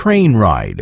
train ride.